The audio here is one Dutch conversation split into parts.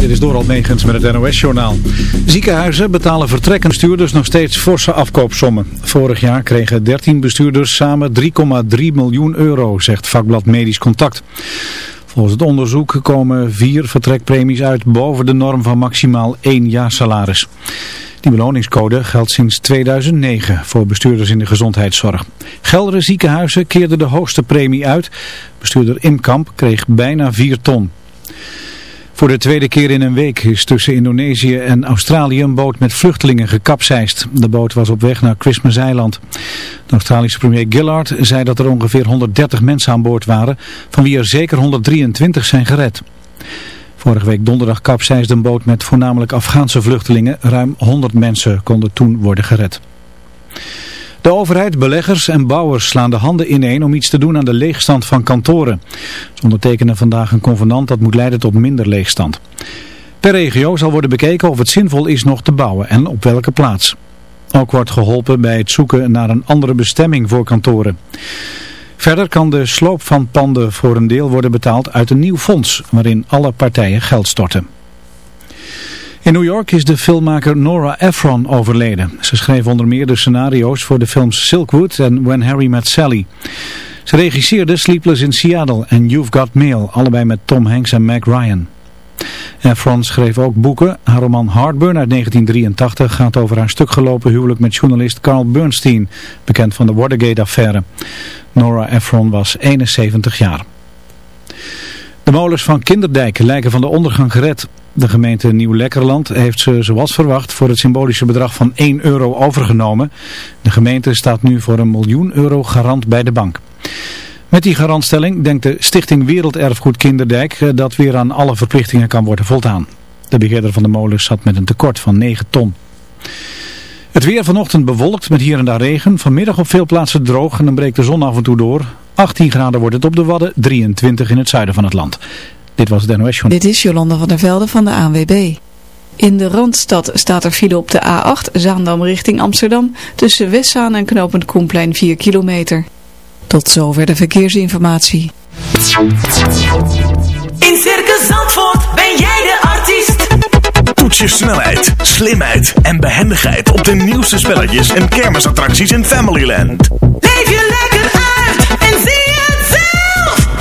Dit is Doral Megens met het NOS-journaal. Ziekenhuizen betalen vertrekkende bestuurders nog steeds forse afkoopsommen. Vorig jaar kregen 13 bestuurders samen 3,3 miljoen euro, zegt vakblad Medisch Contact. Volgens het onderzoek komen vier vertrekpremies uit boven de norm van maximaal één jaar salaris. Die beloningscode geldt sinds 2009 voor bestuurders in de gezondheidszorg. Geldere ziekenhuizen keerden de hoogste premie uit. Bestuurder Imkamp kreeg bijna 4 ton. Voor de tweede keer in een week is tussen Indonesië en Australië een boot met vluchtelingen gekapseist. De boot was op weg naar Christmas-eiland. De Australische premier Gillard zei dat er ongeveer 130 mensen aan boord waren, van wie er zeker 123 zijn gered. Vorige week donderdag kapseisde een boot met voornamelijk Afghaanse vluchtelingen. Ruim 100 mensen konden toen worden gered. De overheid, beleggers en bouwers slaan de handen ineen om iets te doen aan de leegstand van kantoren. Ze ondertekenen vandaag een convenant dat moet leiden tot minder leegstand. Per regio zal worden bekeken of het zinvol is nog te bouwen en op welke plaats. Ook wordt geholpen bij het zoeken naar een andere bestemming voor kantoren. Verder kan de sloop van panden voor een deel worden betaald uit een nieuw fonds waarin alle partijen geld storten. In New York is de filmmaker Nora Ephron overleden. Ze schreef onder meer de scenario's voor de films Silkwood en When Harry Met Sally. Ze regisseerde Sleepless in Seattle en You've Got Mail, allebei met Tom Hanks en Meg Ryan. Efron schreef ook boeken. Haar roman Heartburn uit 1983 gaat over haar stuk gelopen huwelijk met journalist Carl Bernstein, bekend van de Watergate-affaire. Nora Ephron was 71 jaar. De molens van Kinderdijk lijken van de ondergang gered. De gemeente Nieuw-Lekkerland heeft ze zoals verwacht voor het symbolische bedrag van 1 euro overgenomen. De gemeente staat nu voor een miljoen euro garant bij de bank. Met die garantstelling denkt de Stichting Werelderfgoed Kinderdijk eh, dat weer aan alle verplichtingen kan worden voldaan. De beheerder van de molens zat met een tekort van 9 ton. Het weer vanochtend bewolkt met hier en daar regen. Vanmiddag op veel plaatsen droog en dan breekt de zon af en toe door. 18 graden wordt het op de Wadden, 23 in het zuiden van het land. Dit was het NOS Dit is Jolanda van der Velde van de ANWB. In de Randstad staat er file op de A8 Zaandam richting Amsterdam tussen Westzaan en knooppunt Koenplein 4 kilometer. Tot zover de verkeersinformatie. In Circus Zandvoort ben jij de artiest. Toets je snelheid, slimheid en behendigheid op de nieuwste spelletjes en kermisattracties in Familyland. Leef je lekker uit en zie.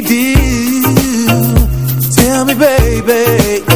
do? Tell me, baby.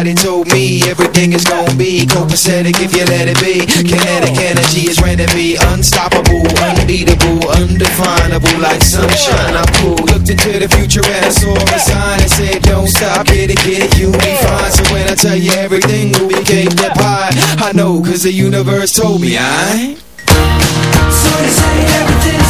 Somebody told me everything is gonna be copacetic if you let it be. Kinetic energy is ready to be unstoppable, unbeatable, undefinable, like sunshine. I'm cool. Looked into the future and I saw a sign that said, Don't stop, get it, get it, you'll be fine. So when I tell you everything will be cake that pie, I know, cause the universe told me I. So they say everything's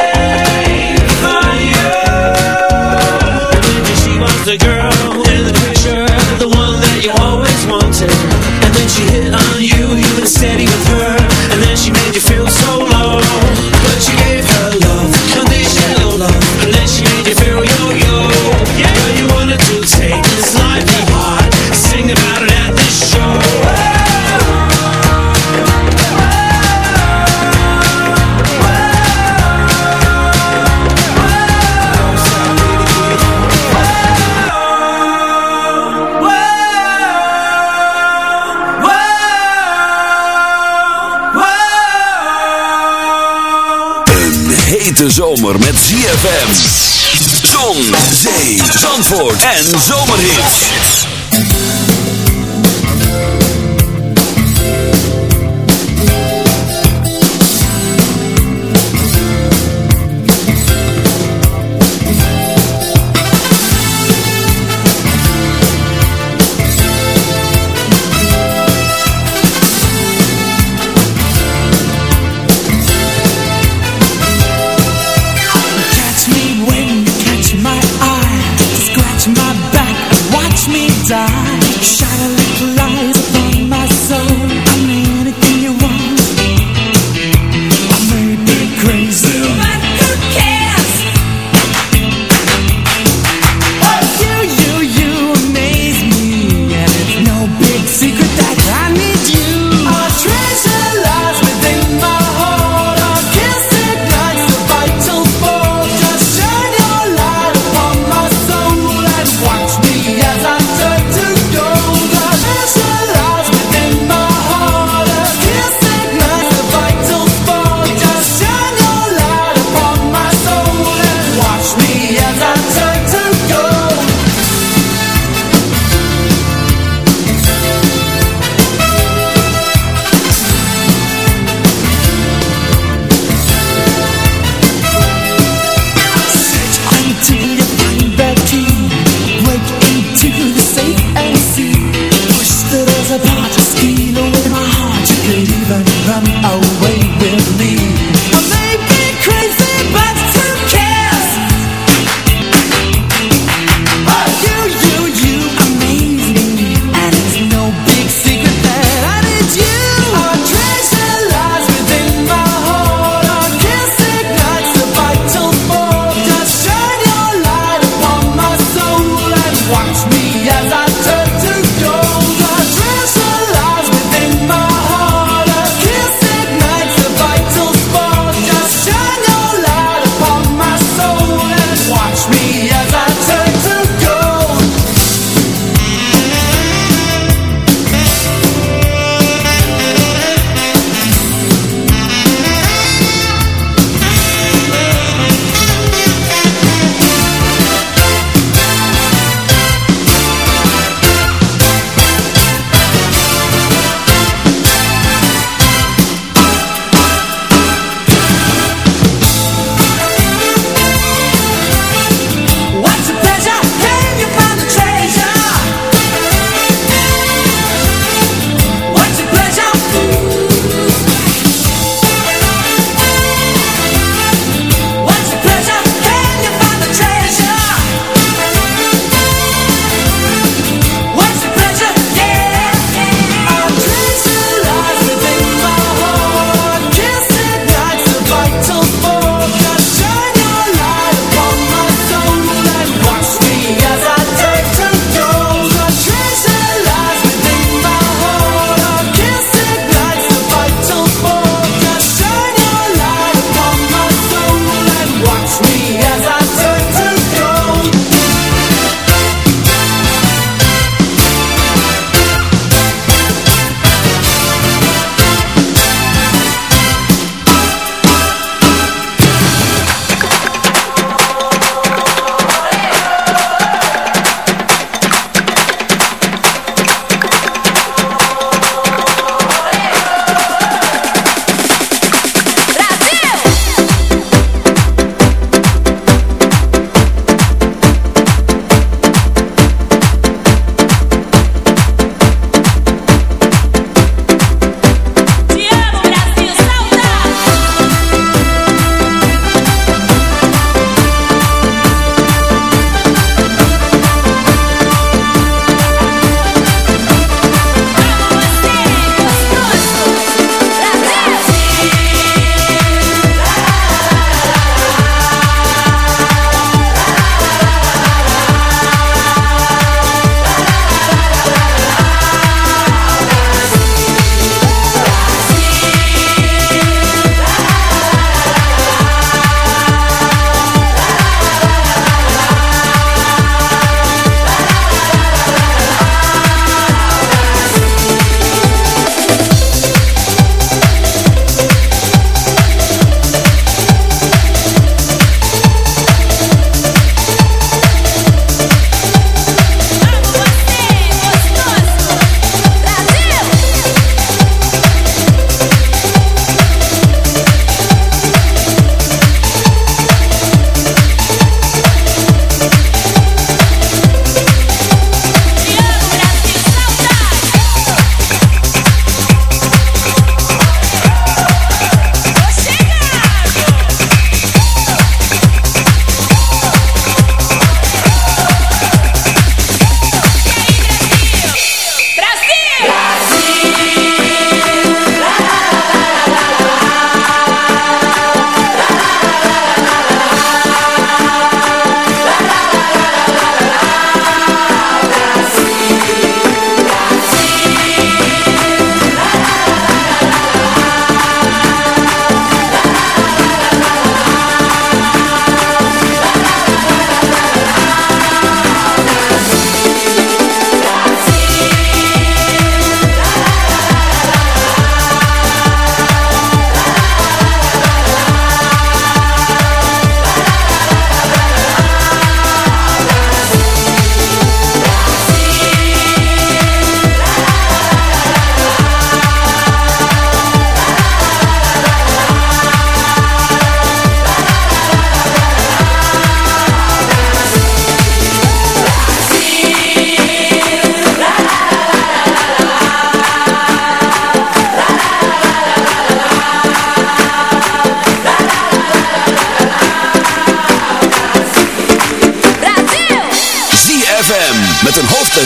en zomerhit.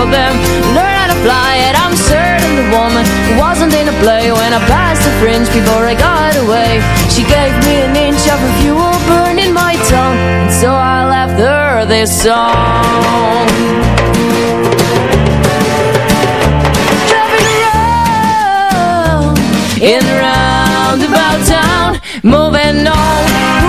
of them. Learn how to fly and I'm certain the woman Wasn't in a play when I passed the fringe Before I got away. She gave me an inch of her fuel burning my tongue And so I left her this song. In roundabout town, moving on.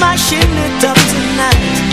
my shit up tonight.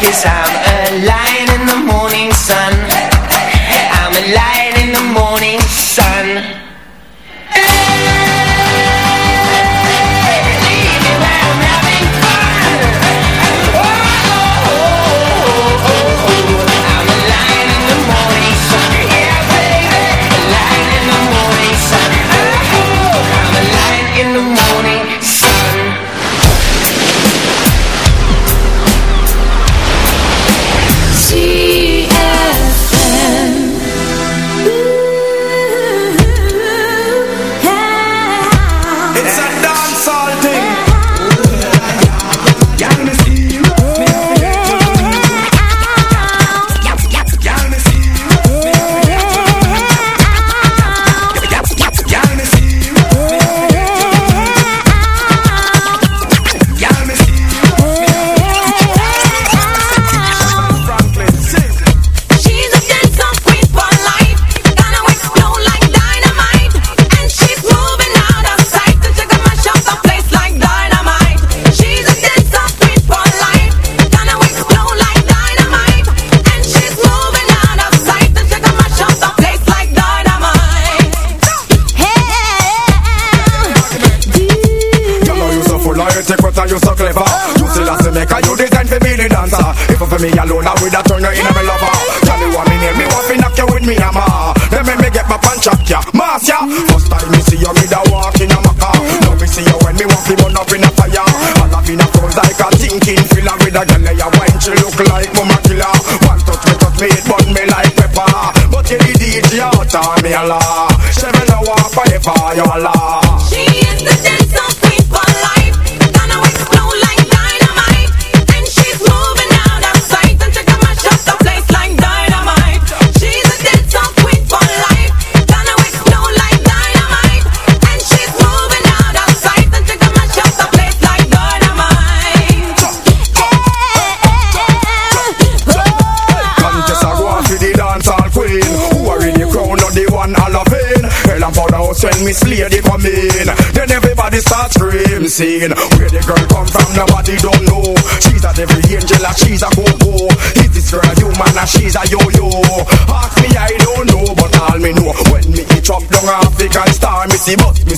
cause I'm alive. me Allah. She will know what forever you Allah. She is the insane Where the girl come from nobody don't know. She's a every angel and she's a go-go. Is this girl human and she's a yo-yo? Ask me I don't know but all me know. When me hit up down African star Me see but me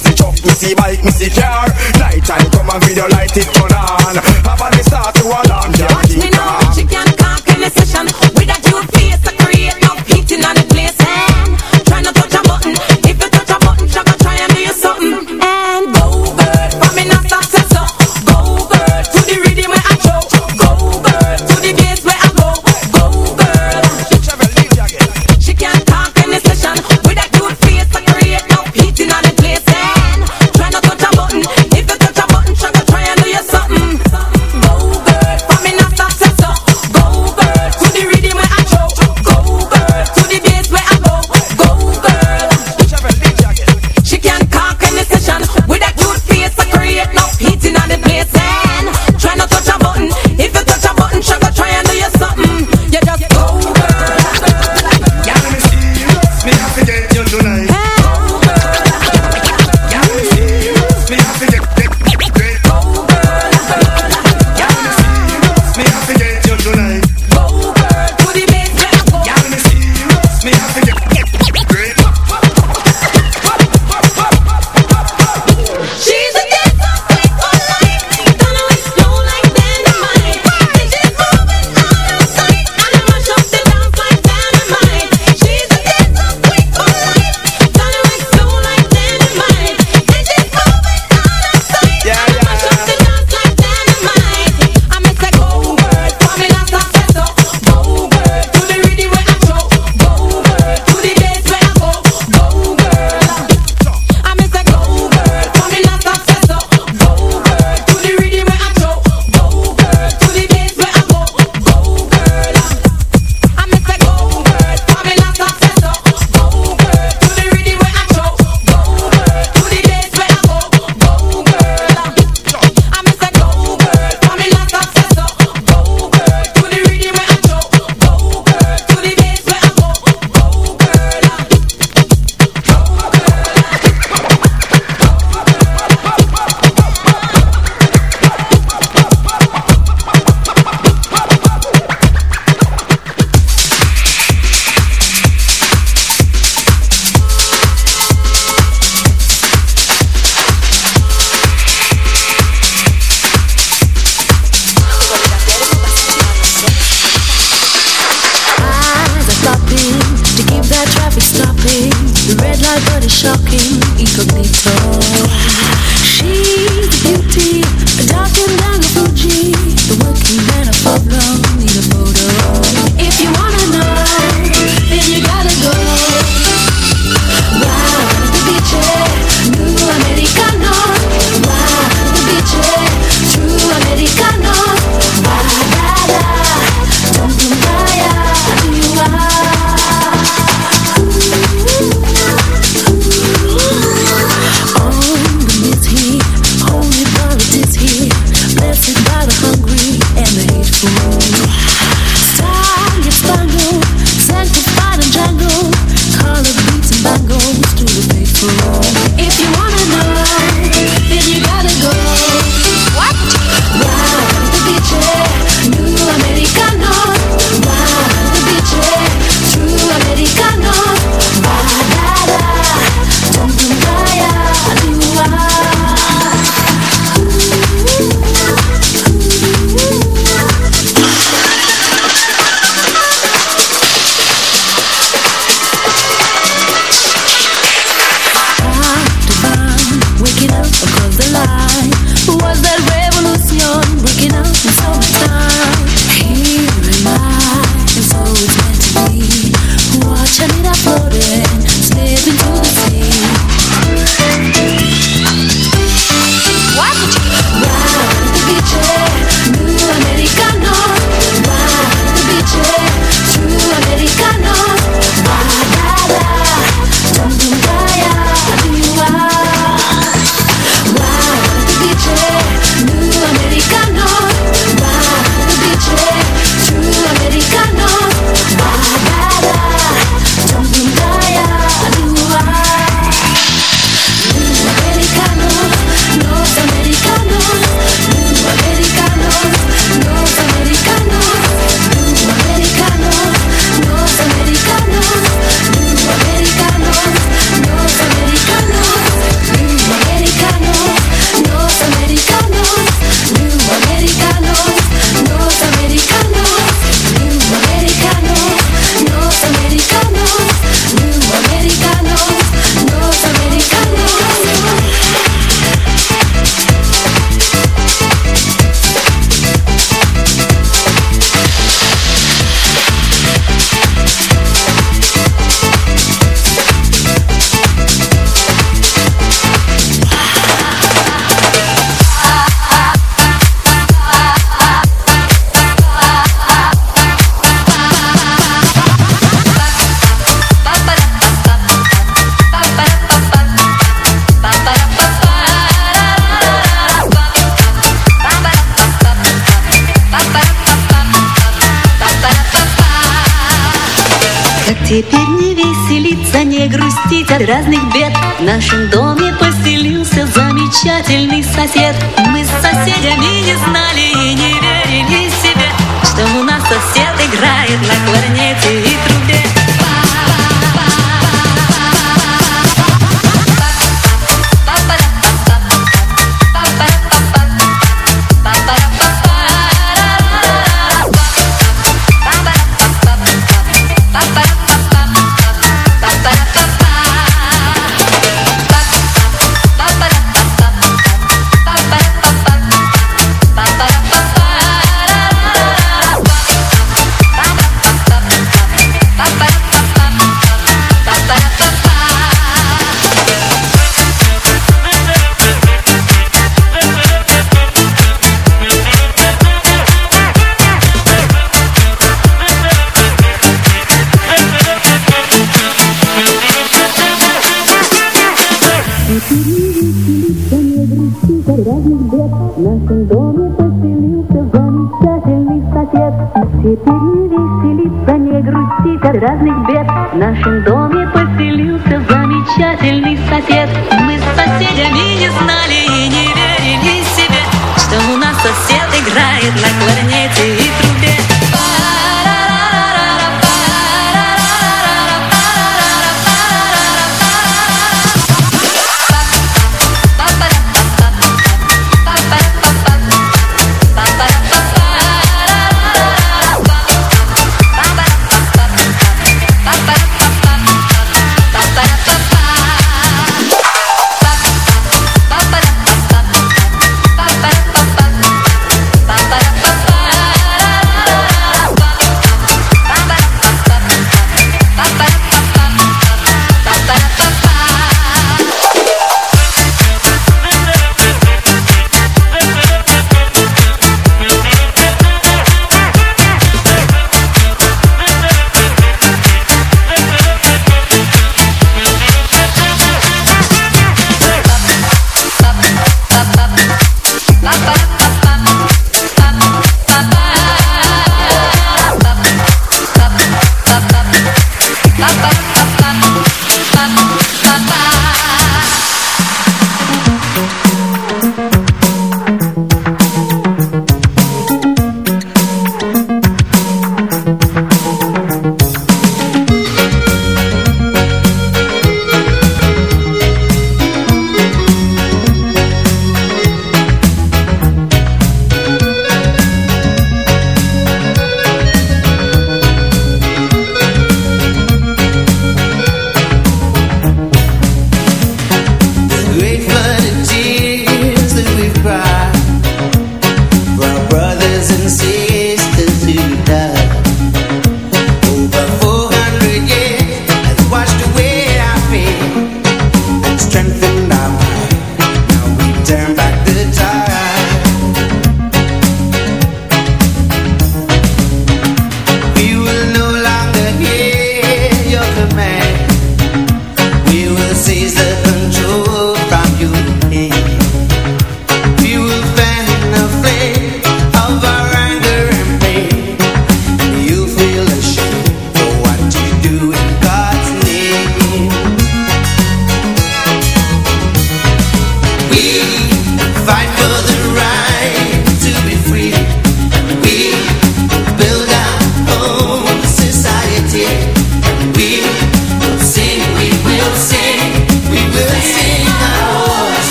разных бед нашим домом.